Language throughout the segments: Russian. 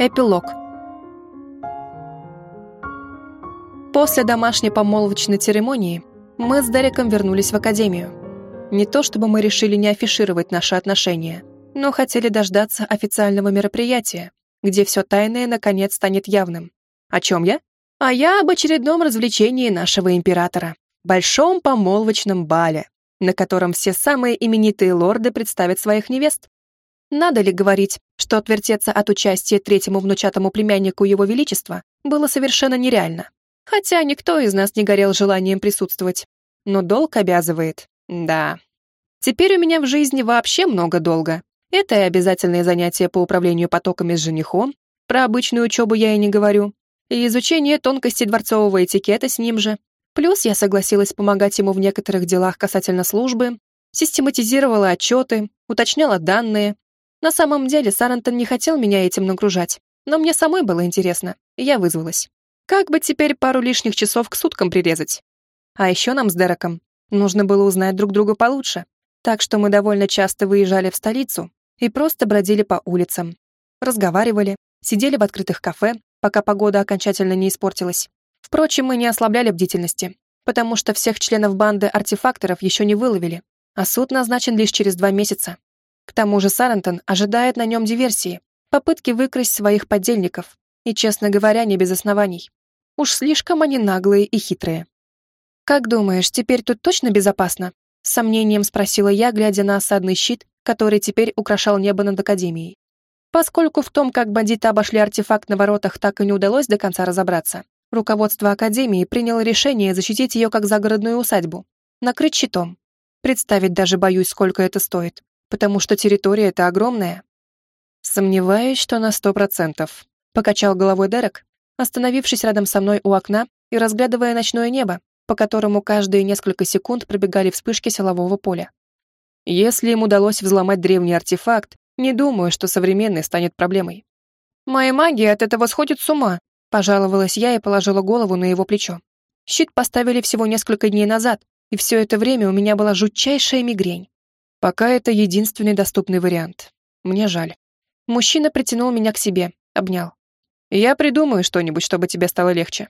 Эпилог. После домашней помолвочной церемонии мы с Дереком вернулись в академию. Не то чтобы мы решили не афишировать наши отношения, но хотели дождаться официального мероприятия, где все тайное наконец станет явным. О чем я? А я об очередном развлечении нашего императора. Большом помолвочном бале, на котором все самые именитые лорды представят своих невест. Надо ли говорить, что отвертеться от участия третьему внучатому племяннику Его Величества было совершенно нереально? Хотя никто из нас не горел желанием присутствовать. Но долг обязывает. Да. Теперь у меня в жизни вообще много долга. Это и обязательные занятия по управлению потоками с женихом, про обычную учебу я и не говорю, и изучение тонкостей дворцового этикета с ним же. Плюс я согласилась помогать ему в некоторых делах касательно службы, систематизировала отчеты, уточняла данные, на самом деле Сарантон не хотел меня этим нагружать, но мне самой было интересно, и я вызвалась. Как бы теперь пару лишних часов к суткам прирезать? А еще нам с Дереком нужно было узнать друг друга получше, так что мы довольно часто выезжали в столицу и просто бродили по улицам, разговаривали, сидели в открытых кафе, пока погода окончательно не испортилась. Впрочем, мы не ослабляли бдительности, потому что всех членов банды артефакторов еще не выловили, а суд назначен лишь через два месяца. К тому же Сарантон ожидает на нем диверсии, попытки выкрасть своих подельников, и, честно говоря, не без оснований. Уж слишком они наглые и хитрые. «Как думаешь, теперь тут точно безопасно?» С сомнением спросила я, глядя на осадный щит, который теперь украшал небо над Академией. Поскольку в том, как бандиты обошли артефакт на воротах, так и не удалось до конца разобраться, руководство Академии приняло решение защитить ее как загородную усадьбу, накрыть щитом. Представить даже боюсь, сколько это стоит потому что территория эта огромная. Сомневаюсь, что на сто процентов. Покачал головой Дерек, остановившись рядом со мной у окна и разглядывая ночное небо, по которому каждые несколько секунд пробегали вспышки силового поля. Если им удалось взломать древний артефакт, не думаю, что современный станет проблемой. Моя магия от этого сходит с ума, пожаловалась я и положила голову на его плечо. Щит поставили всего несколько дней назад, и все это время у меня была жутчайшая мигрень. Пока это единственный доступный вариант. Мне жаль. Мужчина притянул меня к себе, обнял. Я придумаю что-нибудь, чтобы тебе стало легче.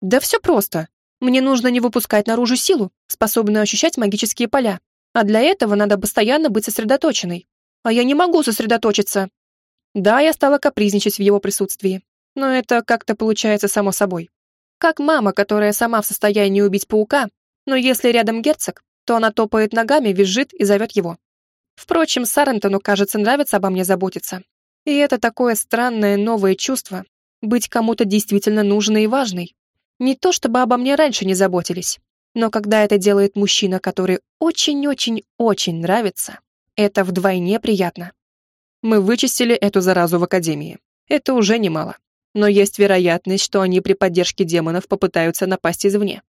Да все просто. Мне нужно не выпускать наружу силу, способную ощущать магические поля. А для этого надо постоянно быть сосредоточенной. А я не могу сосредоточиться. Да, я стала капризничать в его присутствии. Но это как-то получается само собой. Как мама, которая сама в состоянии убить паука, но если рядом герцог, то она топает ногами, визжит и зовет его. Впрочем, Сарентону, кажется, нравится обо мне заботиться. И это такое странное новое чувство — быть кому-то действительно нужной и важной. Не то чтобы обо мне раньше не заботились, но когда это делает мужчина, который очень-очень-очень нравится, это вдвойне приятно. Мы вычистили эту заразу в Академии. Это уже немало. Но есть вероятность, что они при поддержке демонов попытаются напасть извне.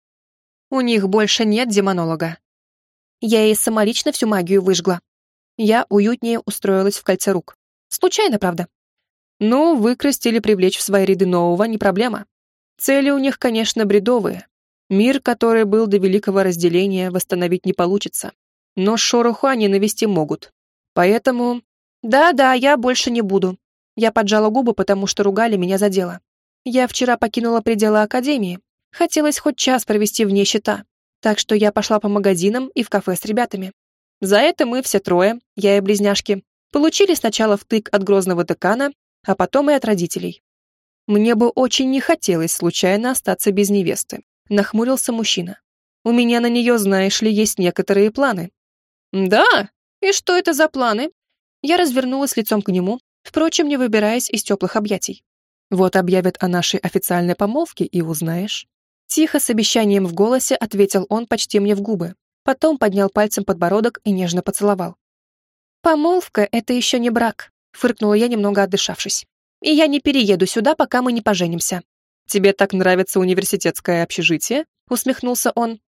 У них больше нет демонолога, я ей самолично всю магию выжгла. Я уютнее устроилась в кольце рук. Случайно, правда. Ну, выкрасть или привлечь в свои ряды нового не проблема. Цели у них, конечно, бредовые. Мир, который был до великого разделения, восстановить не получится. Но шороху они навести могут. Поэтому... Да-да, я больше не буду. Я поджала губы, потому что ругали меня за дело. Я вчера покинула пределы Академии. Хотелось хоть час провести вне щита. Так что я пошла по магазинам и в кафе с ребятами. За это мы все трое, я и близняшки, получили сначала втык от грозного декана, а потом и от родителей. Мне бы очень не хотелось случайно остаться без невесты, нахмурился мужчина. У меня на нее, знаешь ли, есть некоторые планы. Да? И что это за планы? Я развернулась лицом к нему, впрочем, не выбираясь из теплых объятий. Вот объявят о нашей официальной помолвке и узнаешь. Тихо, с обещанием в голосе, ответил он почти мне в губы. Потом поднял пальцем подбородок и нежно поцеловал. «Помолвка — это еще не брак», — фыркнула я, немного отдышавшись. «И я не перееду сюда, пока мы не поженимся». «Тебе так нравится университетское общежитие?» — усмехнулся он.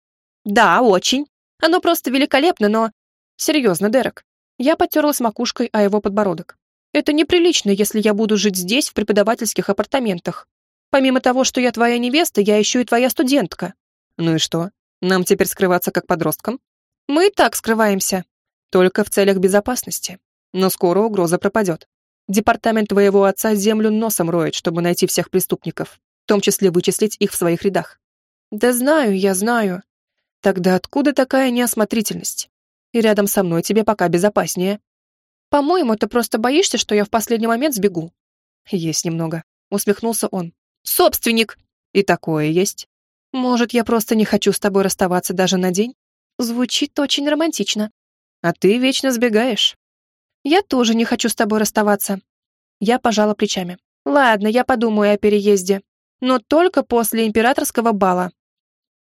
«Да, очень. Оно просто великолепно, но...» «Серьезно, Дерек». Я потерлась макушкой о его подбородок. «Это неприлично, если я буду жить здесь, в преподавательских апартаментах. Помимо того, что я твоя невеста, я еще и твоя студентка. Ну и что? Нам теперь скрываться как подросткам? Мы и так скрываемся. Только в целях безопасности. Но скоро угроза пропадет. Департамент твоего отца землю носом роет, чтобы найти всех преступников, в том числе вычислить их в своих рядах. Да знаю, я знаю. Тогда откуда такая неосмотрительность? И рядом со мной тебе пока безопаснее. По-моему, ты просто боишься, что я в последний момент сбегу. Есть немного. Усмехнулся он. Собственник! И такое есть. Может, я просто не хочу с тобой расставаться даже на день? Звучит очень романтично. А ты вечно сбегаешь. Я тоже не хочу с тобой расставаться. Я пожала плечами. Ладно, я подумаю о переезде. Но только после императорского бала.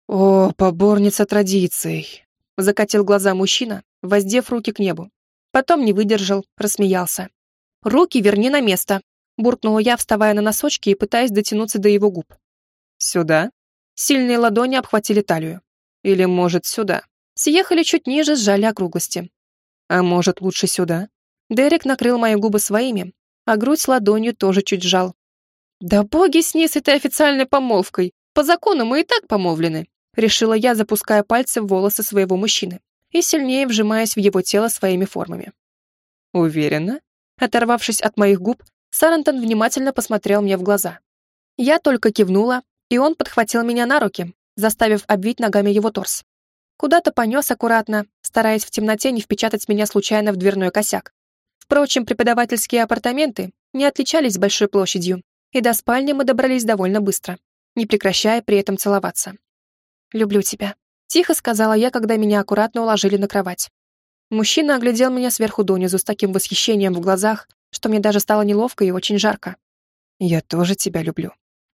О, поборница традиций. Закатил глаза мужчина, воздев руки к небу. Потом не выдержал, рассмеялся. «Руки верни на место», — буркнула я, вставая на носочки и пытаясь дотянуться до его губ. «Сюда?» Сильные ладони обхватили талию. «Или, может, сюда?» Съехали чуть ниже, сжали округлости. «А может, лучше сюда?» Дерек накрыл мои губы своими, а грудь ладонью тоже чуть сжал. «Да боги с ней с этой официальной помолвкой! По закону мы и так помолвлены!» Решила я, запуская пальцы в волосы своего мужчины и сильнее вжимаясь в его тело своими формами. «Уверена?» Оторвавшись от моих губ, Сарантон внимательно посмотрел мне в глаза. Я только кивнула, и он подхватил меня на руки, заставив обвить ногами его торс. Куда-то понес аккуратно, стараясь в темноте не впечатать меня случайно в дверной косяк. Впрочем, преподавательские апартаменты не отличались большой площадью, и до спальни мы добрались довольно быстро, не прекращая при этом целоваться. «Люблю тебя», — тихо сказала я, когда меня аккуратно уложили на кровать. Мужчина оглядел меня сверху донизу с таким восхищением в глазах, что мне даже стало неловко и очень жарко. «Я тоже тебя люблю».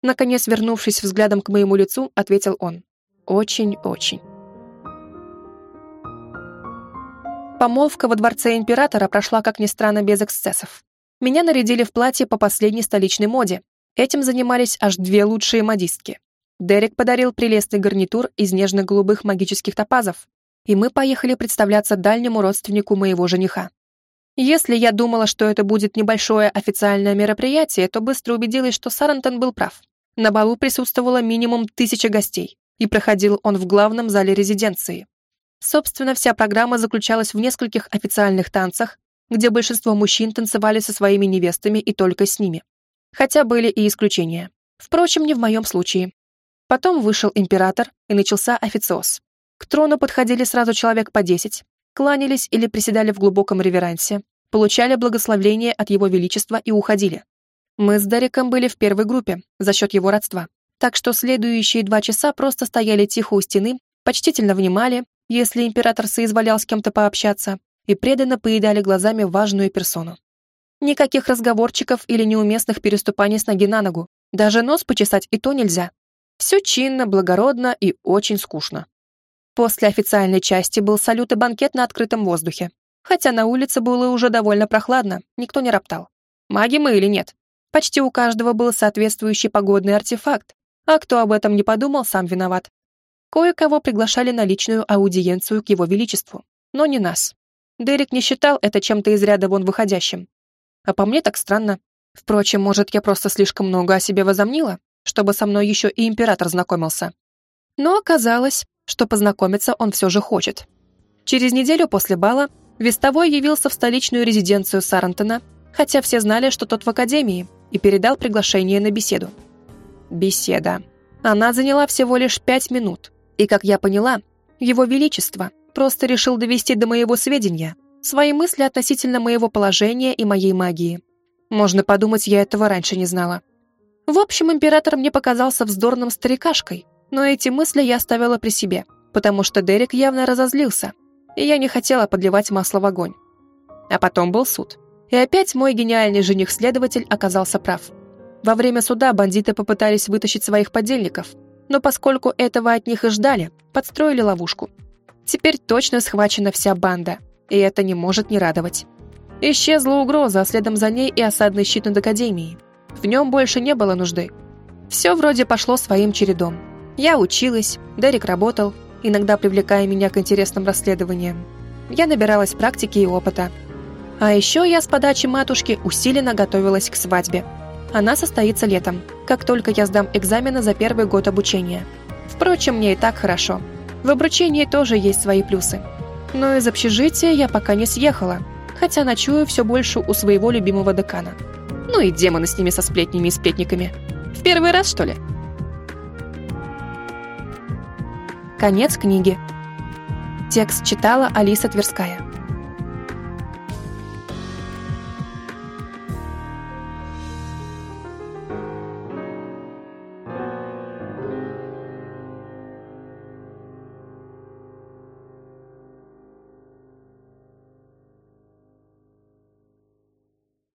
Наконец, вернувшись взглядом к моему лицу, ответил он. «Очень-очень». Помолвка во дворце императора прошла, как ни странно, без эксцессов. Меня нарядили в платье по последней столичной моде. Этим занимались аж две лучшие модистки. Дерек подарил прелестный гарнитур из нежно-голубых магических топазов, и мы поехали представляться дальнему родственнику моего жениха. Если я думала, что это будет небольшое официальное мероприятие, то быстро убедилась, что Сарантон был прав. На балу присутствовало минимум тысяча гостей, и проходил он в главном зале резиденции. Собственно, вся программа заключалась в нескольких официальных танцах, где большинство мужчин танцевали со своими невестами и только с ними. Хотя были и исключения. Впрочем, не в моем случае. Потом вышел император, и начался официоз. К трону подходили сразу человек по десять, кланялись или приседали в глубоком реверансе, получали благословление от его величества и уходили. Мы с Дереком были в первой группе за счет его родства, так что следующие два часа просто стояли тихо у стены, почтительно внимали, если император соизволял с кем-то пообщаться, и преданно поедали глазами важную персону. Никаких разговорчиков или неуместных переступаний с ноги на ногу, даже нос почесать и то нельзя. Все чинно, благородно и очень скучно. После официальной части был салют и банкет на открытом воздухе. Хотя на улице было уже довольно прохладно, никто не роптал. Маги мы или нет? Почти у каждого был соответствующий погодный артефакт, а кто об этом не подумал, сам виноват. Кое-кого приглашали на личную аудиенцию к его величеству, но не нас. Дерек не считал это чем-то из ряда вон выходящим. А по мне так странно. Впрочем, может, я просто слишком много о себе возомнила, чтобы со мной еще и император знакомился. Но оказалось, что познакомиться он все же хочет. Через неделю после бала Вестовой явился в столичную резиденцию Сарантона, хотя все знали, что тот в академии, и передал приглашение на беседу. Беседа. Она заняла всего лишь пять минут, и, как я поняла, его величество просто решил довести до моего сведения свои мысли относительно моего положения и моей магии. Можно подумать, я этого раньше не знала. В общем, император мне показался вздорным старикашкой, но эти мысли я оставила при себе, потому что Дерек явно разозлился, и я не хотела подливать масло в огонь. А потом был суд. И опять мой гениальный жених-следователь оказался прав. Во время суда бандиты попытались вытащить своих подельников, но поскольку этого от них и ждали, подстроили ловушку. Теперь точно схвачена вся банда, и это не может не радовать. Исчезла угроза, а следом за ней и осадный щит над Академией. В нем больше не было нужды. Все вроде пошло своим чередом. Я училась, Дерек работал, иногда привлекая меня к интересным расследованиям. Я набиралась практики и опыта. А еще я с подачи матушки усиленно готовилась к свадьбе. Она состоится летом, как только я сдам экзамены за первый год обучения. Впрочем, мне и так хорошо. В обручении тоже есть свои плюсы. Но из общежития я пока не съехала, хотя ночую все больше у своего любимого декана. Ну и демоны с ними со сплетнями и сплетниками. В первый раз, что ли? Конец книги. Текст читала Алиса Тверская.